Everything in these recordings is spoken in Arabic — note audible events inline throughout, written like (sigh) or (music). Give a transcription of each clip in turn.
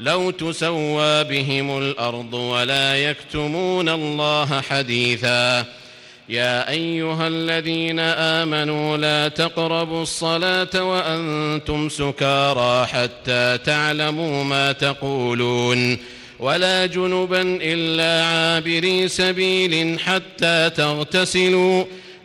لو تسوى بهم الأرض ولا يكتمون الله حديثا. يا أيها الذين آمنوا لا تقربوا الصلاة وأنتم سكارى حتى تعلموا ما تقولون. ولا جنبا إلا عابري سبيل حتى تغتسلوا.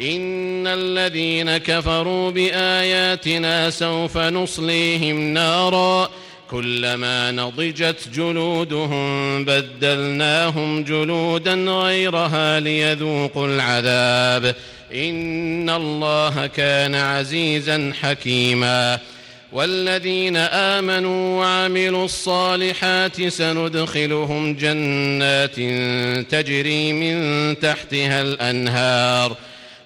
إن الذين كفروا بآياتنا سوف نصليهم نارا كلما نضجت جلودهم بدلناهم جلودا غيرها ليذوقوا العذاب إن الله كان عزيزا حكيما والذين آمنوا وعملوا الصالحات سندخلهم جنات تجري من تحتها الأنهار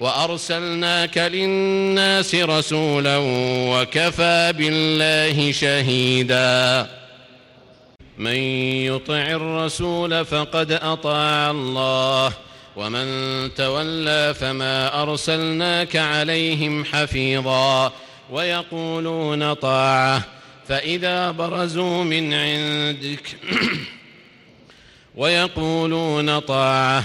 وأرسلناك للناس رسولا وكفى بالله شهيدا. من يطع الرسول فقد أطاع الله ومن تولى فما أرسلناك عليهم حفيظا. ويقولون طاعة فإذا برزوا من عندك. (clears throat) ويقولون طاعة